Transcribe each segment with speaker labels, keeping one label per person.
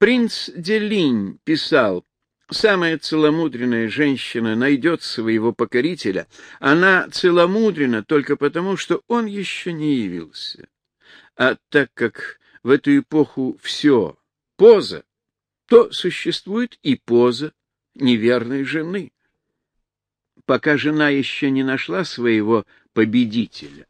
Speaker 1: Принц Делинь писал, Самая целомудренная женщина найдет своего покорителя. Она целомудрена только потому, что он еще не явился. А так как в эту эпоху все поза, то существует и поза неверной жены. Пока жена еще не нашла своего победителя,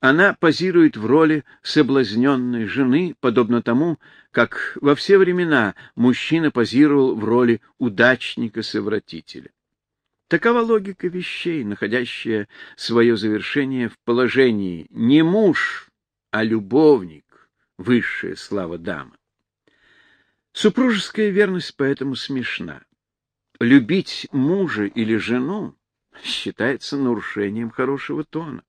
Speaker 1: она позирует в роли соблазненной жены, подобно тому, как во все времена мужчина позировал в роли удачника-совратителя. Такова логика вещей, находящая свое завершение в положении не муж, а любовник, высшая слава дамы. Супружеская верность поэтому смешна. Любить мужа или жену считается нарушением хорошего тона.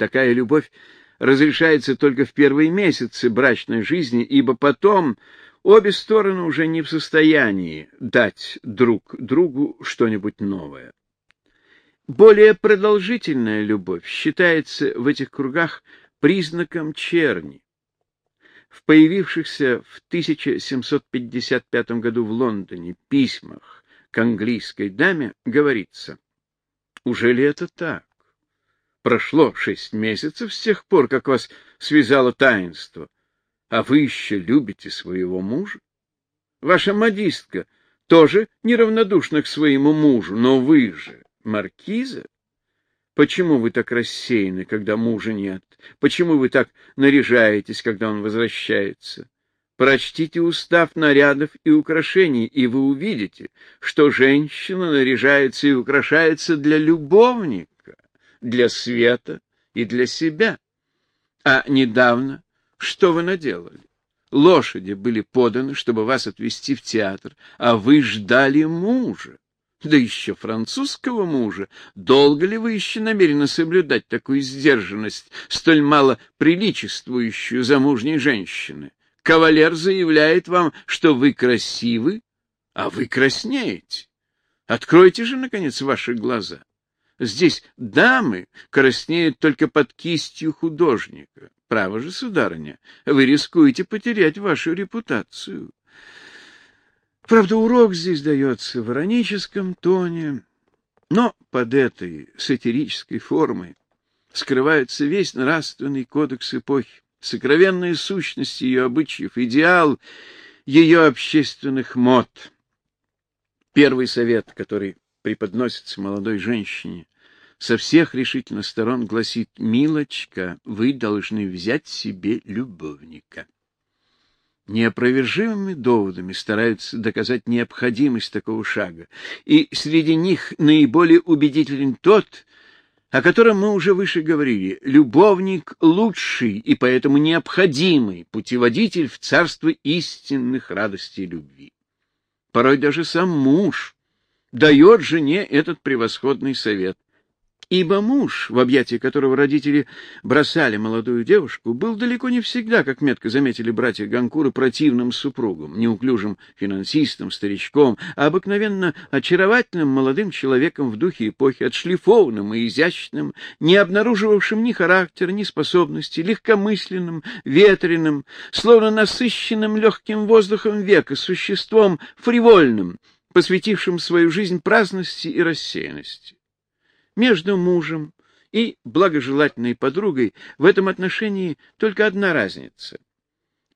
Speaker 1: Такая любовь разрешается только в первые месяцы брачной жизни, ибо потом обе стороны уже не в состоянии дать друг другу что-нибудь новое. Более продолжительная любовь считается в этих кругах признаком черни. В появившихся в 1755 году в Лондоне письмах к английской даме говорится, «Уже ли это так? Прошло шесть месяцев с тех пор, как вас связало таинство, а вы еще любите своего мужа? Ваша модистка тоже неравнодушна к своему мужу, но вы же маркиза. Почему вы так рассеяны, когда мужа нет? Почему вы так наряжаетесь, когда он возвращается? Прочтите устав нарядов и украшений, и вы увидите, что женщина наряжается и украшается для любовника для света и для себя. А недавно что вы наделали? Лошади были поданы, чтобы вас отвезти в театр, а вы ждали мужа. Да еще французского мужа. Долго ли вы еще намерены соблюдать такую сдержанность, столь мало приличествующую замужней женщины? Кавалер заявляет вам, что вы красивы, а вы краснеете. Откройте же, наконец, ваши глаза. Здесь дамы краснеют только под кистью художника. Право же, сударыня, вы рискуете потерять вашу репутацию. Правда, урок здесь дается в ироническом тоне, но под этой сатирической формой скрывается весь нравственный кодекс эпохи, сокровенная сущность ее обычаев, идеал ее общественных мод. Первый совет, который преподносится молодой женщине, со всех решительно сторон гласит «Милочка, вы должны взять себе любовника». Неопровержимыми доводами стараются доказать необходимость такого шага, и среди них наиболее убедителен тот, о котором мы уже выше говорили, любовник лучший и поэтому необходимый путеводитель в царство истинных радостей любви. Порой даже сам муж дает жене этот превосходный совет — ибо муж, в объятия которого родители бросали молодую девушку, был далеко не всегда, как метко заметили братья Ганкуры, противным супругом, неуклюжим финансистом, старичком, а обыкновенно очаровательным молодым человеком в духе эпохи, отшлифованным и изящным, не обнаруживавшим ни характера, ни способностей, легкомысленным, ветреным, словно насыщенным легким воздухом века, существом фривольным, посвятившим свою жизнь праздности и рассеянности. Между мужем и благожелательной подругой в этом отношении только одна разница.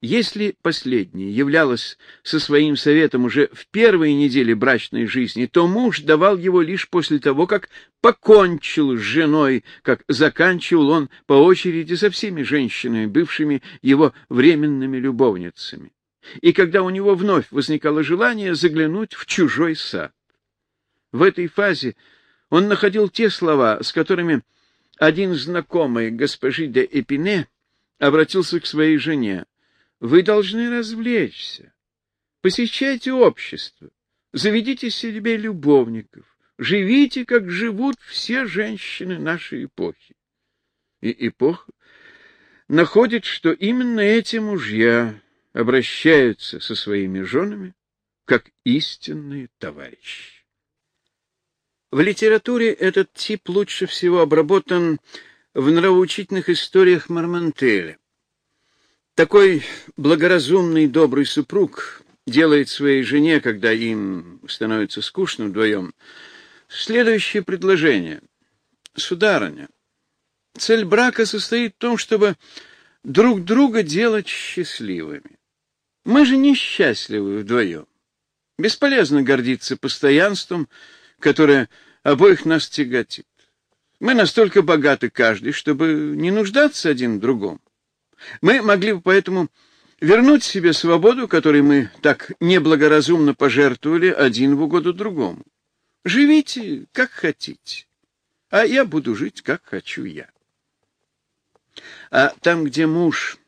Speaker 1: Если последняя являлась со своим советом уже в первые недели брачной жизни, то муж давал его лишь после того, как покончил с женой, как заканчивал он по очереди со всеми женщинами, бывшими его временными любовницами, и когда у него вновь возникало желание заглянуть в чужой сад. В этой фазе он находил те слова, с которыми один знакомый госпожи де Эпине обратился к своей жене. «Вы должны развлечься. Посещайте общество. Заведите себе любовников. Живите, как живут все женщины нашей эпохи». И эпоха находит, что именно эти мужья обращаются со своими женами как истинные товарищи. В литературе этот тип лучше всего обработан в нравоучительных историях Мармантеля. Такой благоразумный добрый супруг делает своей жене, когда им становится скучно вдвоем, следующее предложение. Сударыня, цель брака состоит в том, чтобы друг друга делать счастливыми. Мы же несчастливы вдвоем. Бесполезно гордиться постоянством, которое обоих нас тяготит. Мы настолько богаты каждый, чтобы не нуждаться один в другом. Мы могли бы поэтому вернуть себе свободу, которой мы так неблагоразумно пожертвовали один в угоду другому. Живите, как хотите, а я буду жить, как хочу я. А там, где муж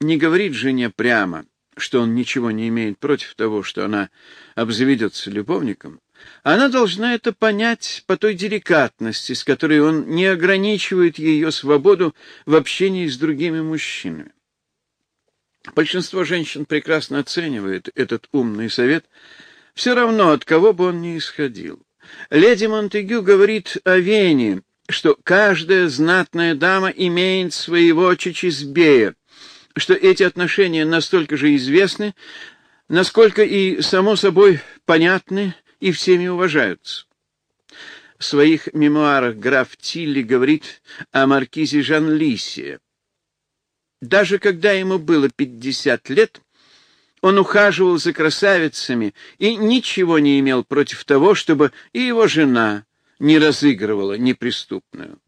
Speaker 1: не говорит жене прямо, что он ничего не имеет против того, что она обзаведется любовником, она должна это понять по той деликатности, с которой он не ограничивает ее свободу в общении с другими мужчинами. Большинство женщин прекрасно оценивает этот умный совет, все равно от кого бы он ни исходил. Леди Монтегю говорит о Вене, что каждая знатная дама имеет своего чичизбея, что эти отношения настолько же известны, насколько и, само собой, понятны и всеми уважаются. В своих мемуарах граф Тилли говорит о маркизе Жан-Лисе. Даже когда ему было пятьдесят лет, он ухаживал за красавицами и ничего не имел против того, чтобы и его жена не разыгрывала неприступную.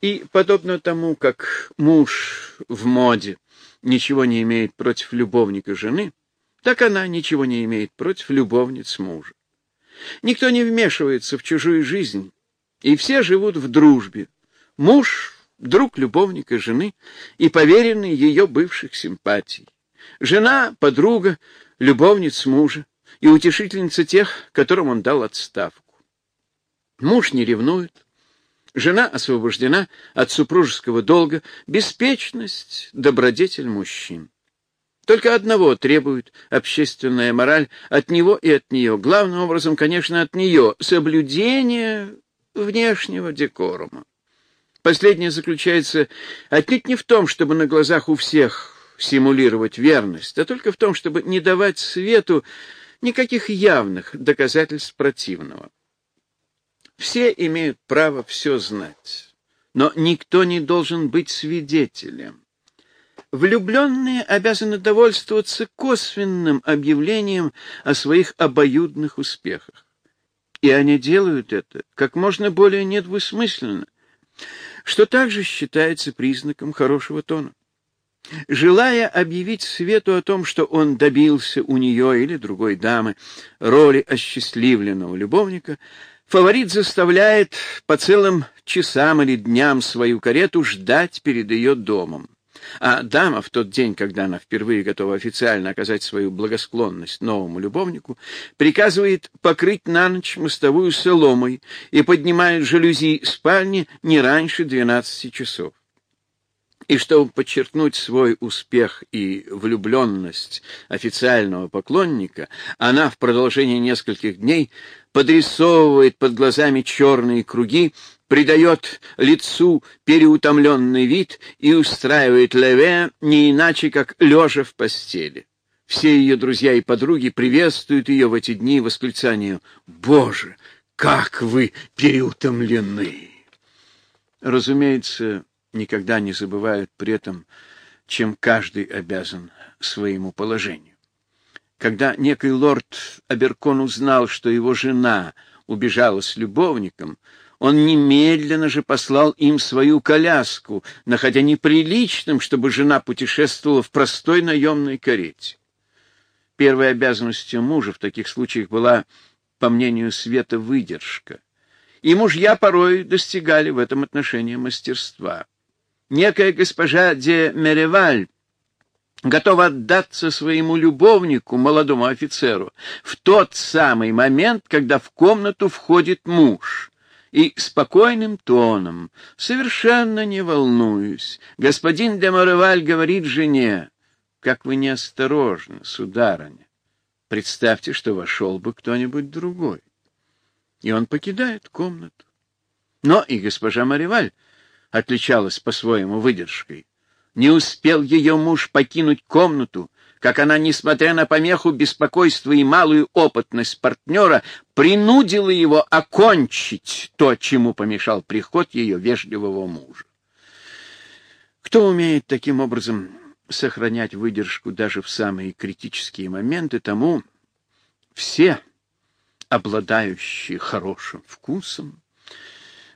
Speaker 1: И, подобно тому, как муж в моде ничего не имеет против любовника жены, так она ничего не имеет против любовниц мужа. Никто не вмешивается в чужую жизнь, и все живут в дружбе. Муж — друг любовника жены и поверенный ее бывших симпатий. Жена — подруга, любовница мужа и утешительница тех, которым он дал отставку. Муж не ревнует, Жена освобождена от супружеского долга, беспечность — добродетель мужчин. Только одного требует общественная мораль от него и от нее, главным образом, конечно, от нее — соблюдение внешнего декорума. Последнее заключается отнюдь не в том, чтобы на глазах у всех симулировать верность, а только в том, чтобы не давать свету никаких явных доказательств противного. Все имеют право все знать, но никто не должен быть свидетелем. Влюбленные обязаны довольствоваться косвенным объявлением о своих обоюдных успехах. И они делают это как можно более недвусмысленно, что также считается признаком хорошего тона. Желая объявить свету о том, что он добился у нее или другой дамы роли осчастливленного любовника, Фаворит заставляет по целым часам или дням свою карету ждать перед ее домом. А дама в тот день, когда она впервые готова официально оказать свою благосклонность новому любовнику, приказывает покрыть на ночь мостовую соломой и поднимает жалюзи спальни не раньше двенадцати часов. И чтобы подчеркнуть свой успех и влюбленность официального поклонника, она в продолжении нескольких дней подрисовывает под глазами черные круги, придает лицу переутомленный вид и устраивает леве не иначе, как лежа в постели. Все ее друзья и подруги приветствуют ее в эти дни восклицанием «Боже, как вы переутомлены!» Разумеется, никогда не забывают при этом, чем каждый обязан своему положению. Когда некий лорд Аберкон узнал, что его жена убежала с любовником, он немедленно же послал им свою коляску, находя неприличным, чтобы жена путешествовала в простой наемной карете. Первой обязанностью мужа в таких случаях была, по мнению Света, выдержка. И мужья порой достигали в этом отношении мастерства некая госпожа де Мереваль готова отдаться своему любовнику, молодому офицеру, в тот самый момент, когда в комнату входит муж. И спокойным тоном, совершенно не волнуюсь, господин де Мереваль говорит жене, «Как вы неосторожны, сударыня! Представьте, что вошел бы кто-нибудь другой». И он покидает комнату. Но и госпожа Мареваль отличалась по-своему выдержкой. Не успел ее муж покинуть комнату, как она, несмотря на помеху, беспокойство и малую опытность партнера, принудила его окончить то, чему помешал приход ее вежливого мужа. Кто умеет таким образом сохранять выдержку даже в самые критические моменты, тому все, обладающие хорошим вкусом,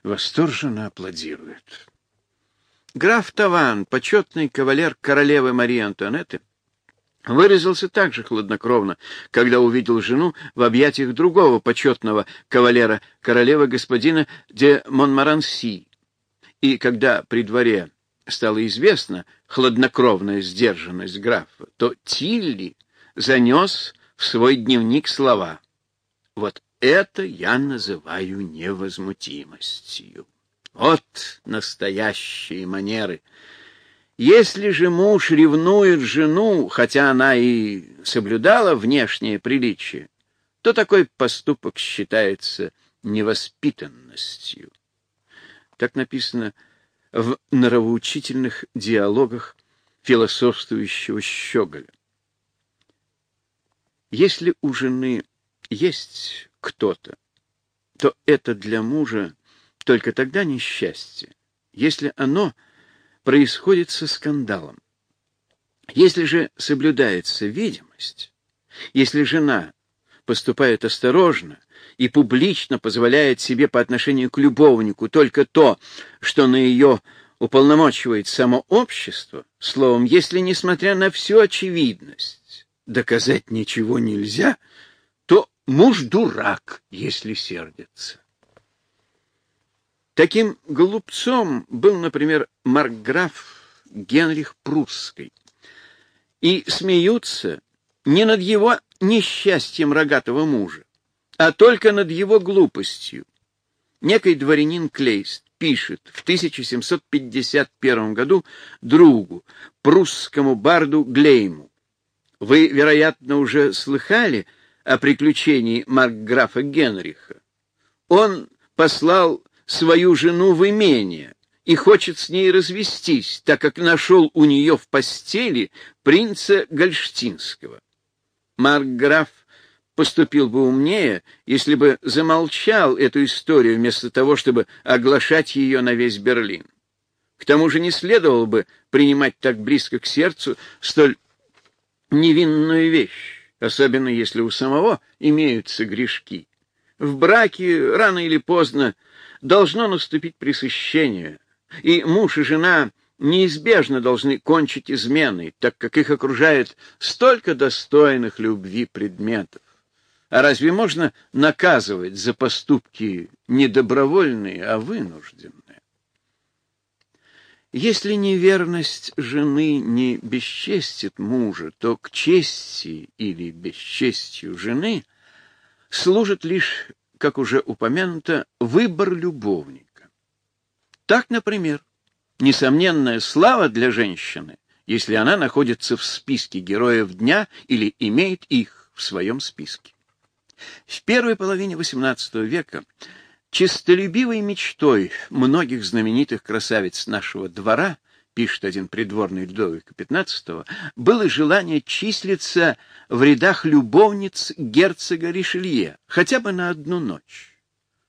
Speaker 1: восторженно аплодируют. Граф Таван, почетный кавалер королевы Марии Антуанетты, выразился так же хладнокровно, когда увидел жену в объятиях другого почетного кавалера королевы господина де Монмаранси. И когда при дворе стало известно хладнокровная сдержанность графа, то Тилли занес в свой дневник слова «Вот это я называю невозмутимостью». Вот настоящие манеры. Если же муж ревнует жену, хотя она и соблюдала внешнее приличие, то такой поступок считается невоспитанностью. Так написано в нравоучительных диалогах философствующего Щеголя. Если у жены есть кто-то, то это для мужа только тогда несчастье, если оно происходит со скандалом. Если же соблюдается видимость, если жена поступает осторожно и публично позволяет себе по отношению к любовнику только то, что на ее уполномочивает само общество, словом, если, несмотря на всю очевидность, доказать ничего нельзя, то муж дурак, если сердится. Таким глупцом был, например, маркграф Генрих Прусский. И смеются не над его несчастьем рогатого мужа, а только над его глупостью. Некий дворянин Клейст пишет в 1751 году другу, прусскому барду Глейму. Вы, вероятно, уже слыхали о приключении маркграфа Генриха. Он послал свою жену в имение и хочет с ней развестись, так как нашел у нее в постели принца Гольштинского. Маркграф поступил бы умнее, если бы замолчал эту историю вместо того, чтобы оглашать ее на весь Берлин. К тому же не следовало бы принимать так близко к сердцу столь невинную вещь, особенно если у самого имеются грешки. В браке рано или поздно должно наступить пресыщение, и муж и жена неизбежно должны кончить изменой, так как их окружает столько достойных любви предметов. А разве можно наказывать за поступки не добровольные, а вынужденные? Если неверность жены не бесчестит мужа, то к чести или бесчестью жены служит лишь как уже упомянуто, выбор любовника. Так, например, несомненная слава для женщины, если она находится в списке героев дня или имеет их в своем списке. В первой половине XVIII века честолюбивой мечтой многих знаменитых красавиц нашего двора пишет один придворный Людовика XV, было желание числиться в рядах любовниц герцога Ришелье хотя бы на одну ночь.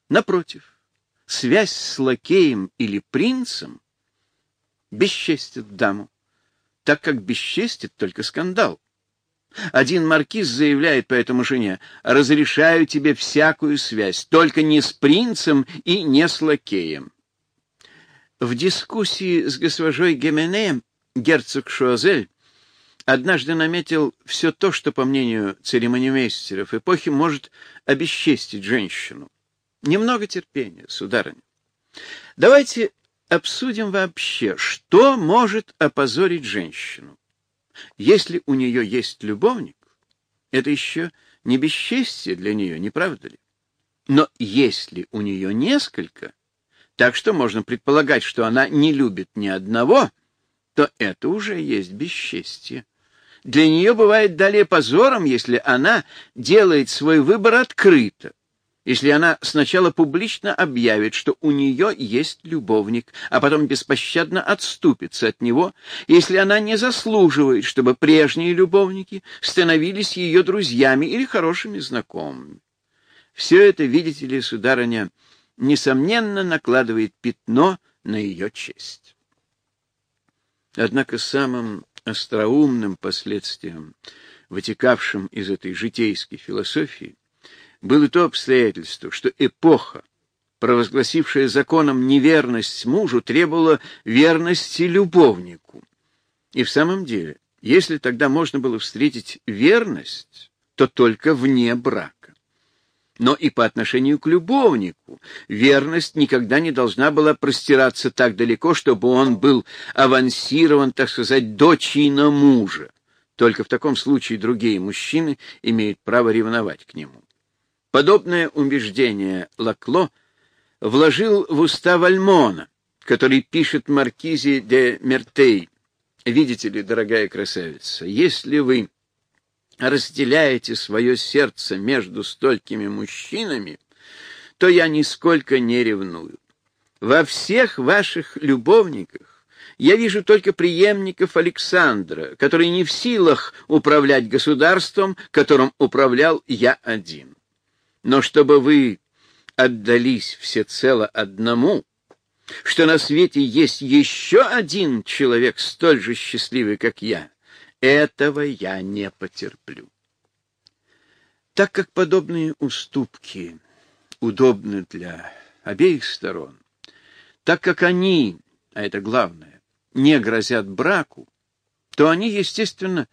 Speaker 1: Напротив, связь с лакеем или принцем бесчестит даму, так как бесчестит только скандал. Один маркиз заявляет поэтому жене, разрешаю тебе всякую связь, только не с принцем и не с лакеем. В дискуссии с госпожой Гемене герцог Шуазель однажды наметил все то, что, по мнению церемонимейстеров эпохи, может обесчестить женщину. Немного терпения, сударыня. Давайте обсудим вообще, что может опозорить женщину. Если у нее есть любовник, это еще не бесчестие для нее, не правда ли? Но если у нее несколько, так что можно предполагать, что она не любит ни одного, то это уже есть бесчестие. Для нее бывает далее позором, если она делает свой выбор открыто, если она сначала публично объявит, что у нее есть любовник, а потом беспощадно отступится от него, если она не заслуживает, чтобы прежние любовники становились ее друзьями или хорошими знакомыми. Все это, видите ли, сударыня, несомненно накладывает пятно на ее честь. Однако самым остроумным последствием, вытекавшим из этой житейской философии, было то обстоятельство, что эпоха, провозгласившая законом неверность мужу, требовала верности любовнику. И в самом деле, если тогда можно было встретить верность, то только вне брака. Но и по отношению к любовнику верность никогда не должна была простираться так далеко, чтобы он был авансирован, так сказать, до чина мужа. Только в таком случае другие мужчины имеют право ревновать к нему. Подобное убеждение Лакло вложил в уста Вальмона, который пишет Маркизе де Мертей. Видите ли, дорогая красавица, если вы разделяете свое сердце между столькими мужчинами, то я нисколько не ревную. Во всех ваших любовниках я вижу только преемников Александра, который не в силах управлять государством, которым управлял я один. Но чтобы вы отдались всецело одному, что на свете есть еще один человек столь же счастливый, как я, этого я не потерплю. Так как подобные уступки удобны для обеих сторон, так как они, а это главное, не грозят браку, то они, естественно,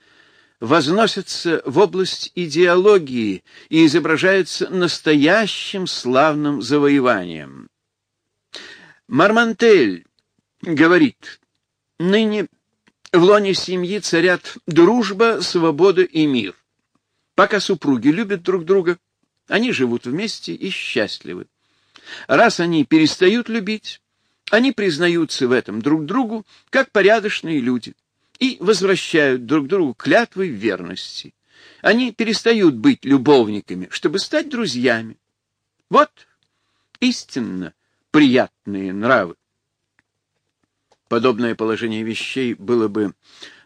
Speaker 1: возносятся в область идеологии и изображаются настоящим славным завоеванием. Мармантель говорит, ныне в лоне семьи царят дружба, свобода и мир. Пока супруги любят друг друга, они живут вместе и счастливы. Раз они перестают любить, они признаются в этом друг другу как порядочные люди и возвращают друг другу клятвы верности. Они перестают быть любовниками, чтобы стать друзьями. Вот истинно приятные нравы. Подобное положение вещей было бы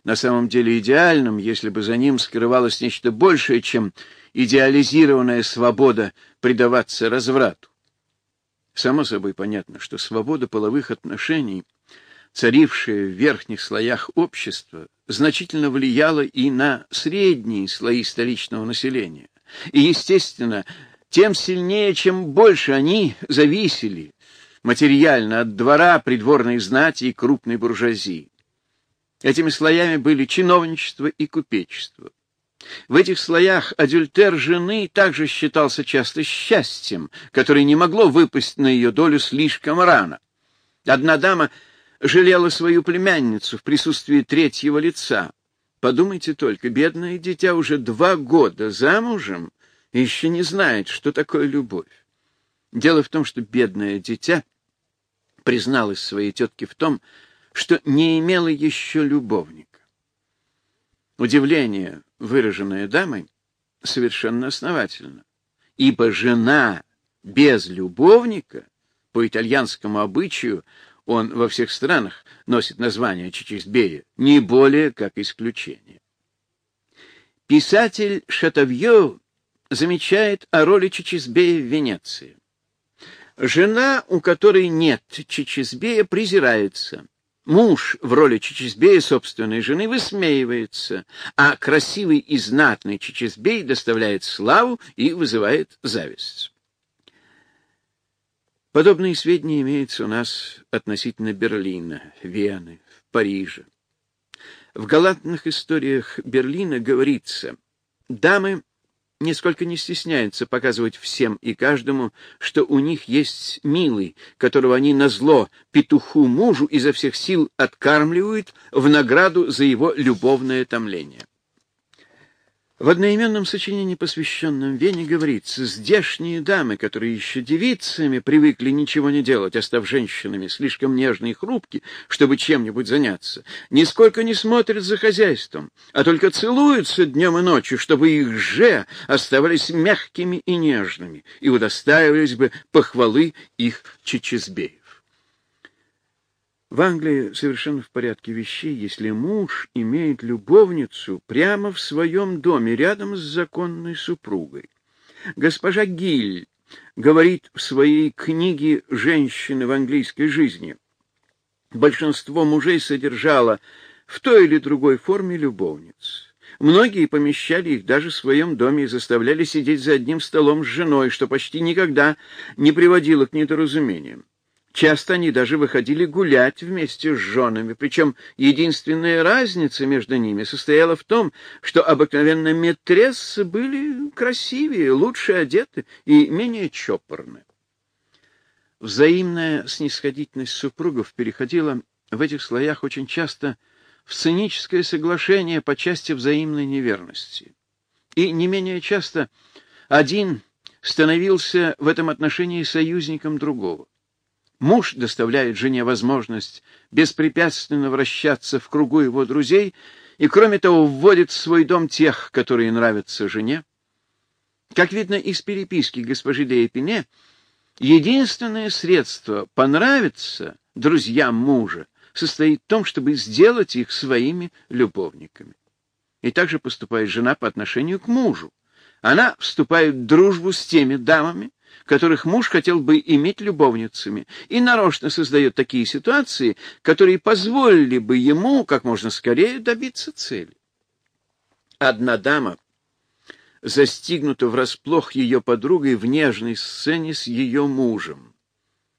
Speaker 1: на самом деле идеальным, если бы за ним скрывалось нечто большее, чем идеализированная свобода предаваться разврату. Само собой понятно, что свобода половых отношений, царившая в верхних слоях общества, значительно влияла и на средние слои столичного населения. И, естественно, тем сильнее, чем больше они зависели материально от двора, придворной знати и крупной буржуазии. Этими слоями были чиновничество и купечество. В этих слоях адюльтер жены также считался часто счастьем, которое не могло выпасть на ее долю слишком рано. Одна дама жалела свою племянницу в присутствии третьего лица. Подумайте только, бедное дитя уже два года замужем и еще не знает, что такое любовь. Дело в том, что бедное дитя призналась своей тетке в том, что не имела еще любовника. Удивление, выраженное дамой, совершенно основательно, ибо жена без любовника, по итальянскому обычаю, он во всех странах носит название Чичисбея, не более как исключение. Писатель Шатовьё замечает о роли Чичисбея в Венеции. Жена, у которой нет Чичизбея, презирается. Муж в роли Чичизбея собственной жены высмеивается, а красивый и знатный Чичизбей доставляет славу и вызывает зависть. Подобные сведения имеются у нас относительно Берлина, Вены, Парижа. В галантных историях Берлина говорится, дамы нисколько не стесняются показывать всем и каждому, что у них есть милый, которого они назло петуху мужу изо всех сил откармливают в награду за его любовное томление. В одноименном сочинении, посвященном Вене, говорится, здешние дамы, которые еще девицами привыкли ничего не делать, а став женщинами слишком нежные и хрупки, чтобы чем-нибудь заняться, нисколько не смотрят за хозяйством, а только целуются днем и ночью, чтобы их же оставались мягкими и нежными и удостаивались бы похвалы их чечезбеев. В Англии совершенно в порядке вещей, если муж имеет любовницу прямо в своем доме, рядом с законной супругой. Госпожа Гиль говорит в своей книге «Женщины в английской жизни». Большинство мужей содержало в той или другой форме любовниц. Многие помещали их даже в своем доме и заставляли сидеть за одним столом с женой, что почти никогда не приводило к недоразумениям. Часто они даже выходили гулять вместе с женами, причем единственная разница между ними состояла в том, что обыкновенно метрессы были красивее, лучше одеты и менее чопорны. Взаимная снисходительность супругов переходила в этих слоях очень часто в циническое соглашение по части взаимной неверности. И не менее часто один становился в этом отношении союзником другого. Муж доставляет жене возможность беспрепятственно вращаться в кругу его друзей и, кроме того, вводит в свой дом тех, которые нравятся жене. Как видно из переписки госпожи де единственное средство понравиться друзьям мужа состоит в том, чтобы сделать их своими любовниками. И так же поступает жена по отношению к мужу. Она вступает в дружбу с теми дамами, которых муж хотел бы иметь любовницами, и нарочно создает такие ситуации, которые позволили бы ему как можно скорее добиться цели. Одна дама застигнута врасплох ее подругой в нежной сцене с ее мужем.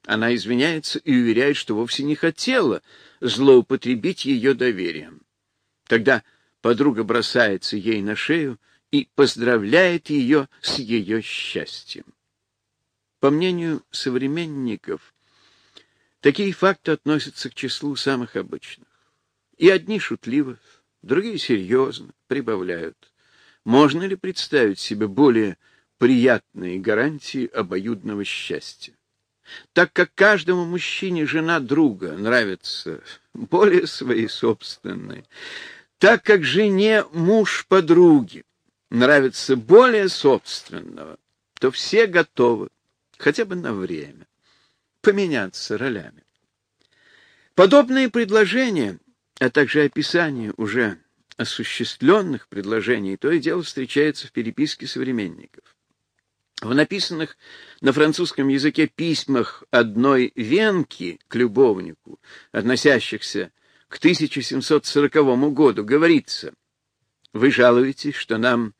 Speaker 1: Она извиняется и уверяет, что вовсе не хотела злоупотребить ее доверием. Тогда подруга бросается ей на шею и поздравляет ее с ее счастьем. По мнению современников, такие факты относятся к числу самых обычных. И одни шутливо, другие серьезно прибавляют. Можно ли представить себе более приятные гарантии обоюдного счастья? Так как каждому мужчине жена друга нравится более своей собственной, так как жене муж подруги нравится более собственного, то все готовы хотя бы на время, поменяться ролями. Подобные предложения, а также описание уже осуществленных предложений, то и дело встречается в переписке современников. В написанных на французском языке письмах одной венки к любовнику, относящихся к 1740 году, говорится, «Вы жалуетесь, что нам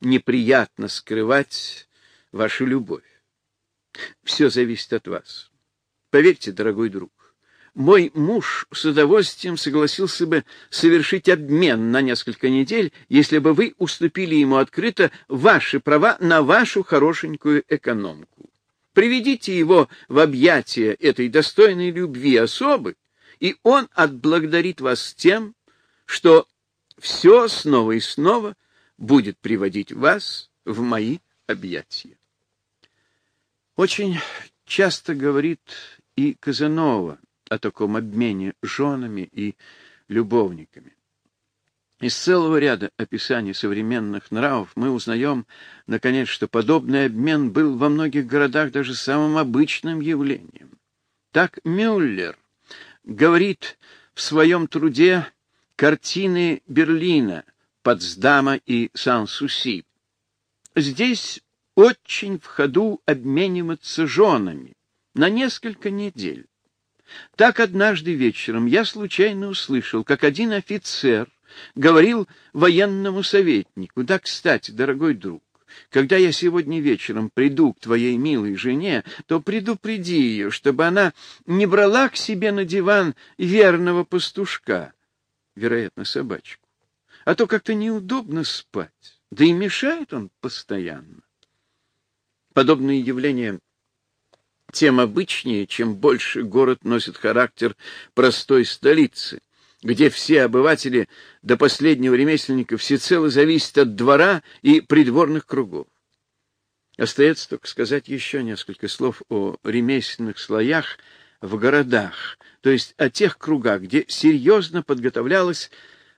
Speaker 1: неприятно скрывать вашу любовь. Все зависит от вас. Поверьте, дорогой друг, мой муж с удовольствием согласился бы совершить обмен на несколько недель, если бы вы уступили ему открыто ваши права на вашу хорошенькую экономку. Приведите его в объятия этой достойной любви особы, и он отблагодарит вас тем, что все снова и снова будет приводить вас в мои объятия. Очень часто говорит и Казанова о таком обмене женами и любовниками. Из целого ряда описаний современных нравов мы узнаем, наконец, что подобный обмен был во многих городах даже самым обычным явлением. Так Мюллер говорит в своем труде «Картины Берлина», «Потсдама» и «Сан-Суси». Здесь очень в ходу обмениваться женами на несколько недель. Так однажды вечером я случайно услышал, как один офицер говорил военному советнику, «Да, кстати, дорогой друг, когда я сегодня вечером приду к твоей милой жене, то предупреди ее, чтобы она не брала к себе на диван верного пастушка, вероятно, собачку, а то как-то неудобно спать, да и мешает он постоянно. Подобные явления тем обычнее, чем больше город носит характер простой столицы, где все обыватели до последнего ремесленника всецело зависят от двора и придворных кругов. Остается только сказать еще несколько слов о ремесленных слоях в городах, то есть о тех кругах, где серьезно подготовлялась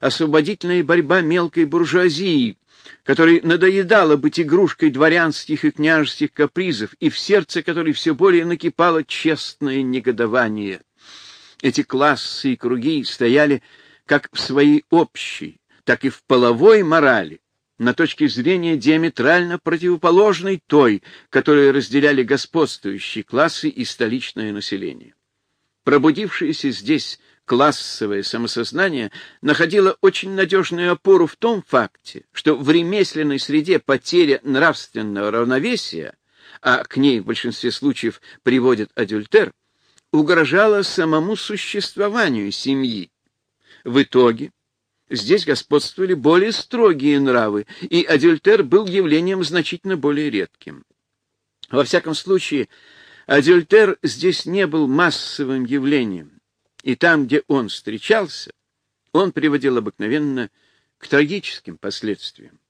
Speaker 1: освободительная борьба мелкой буржуазии, которой надоедало быть игрушкой дворянских и княжеских капризов, и в сердце которой все более накипало честное негодование. Эти классы и круги стояли как в своей общей, так и в половой морали, на точке зрения диаметрально противоположной той, которую разделяли господствующие классы и столичное население. Пробудившиеся здесь классовое самосознание находило очень надежную опору в том факте, что в ремесленной среде потеря нравственного равновесия, а к ней в большинстве случаев приводит адюльтер, угрожала самому существованию семьи. В итоге здесь господствовали более строгие нравы, и адюльтер был явлением значительно более редким. Во всяком случае, адюльтер здесь не был массовым явлением и там, где он встречался, он приводил обыкновенно к трагическим последствиям.